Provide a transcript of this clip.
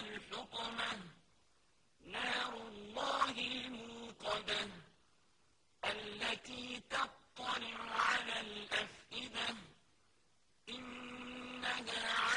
الحطمة نار الله الموقدة التي تطلع على الأفئدة. إنها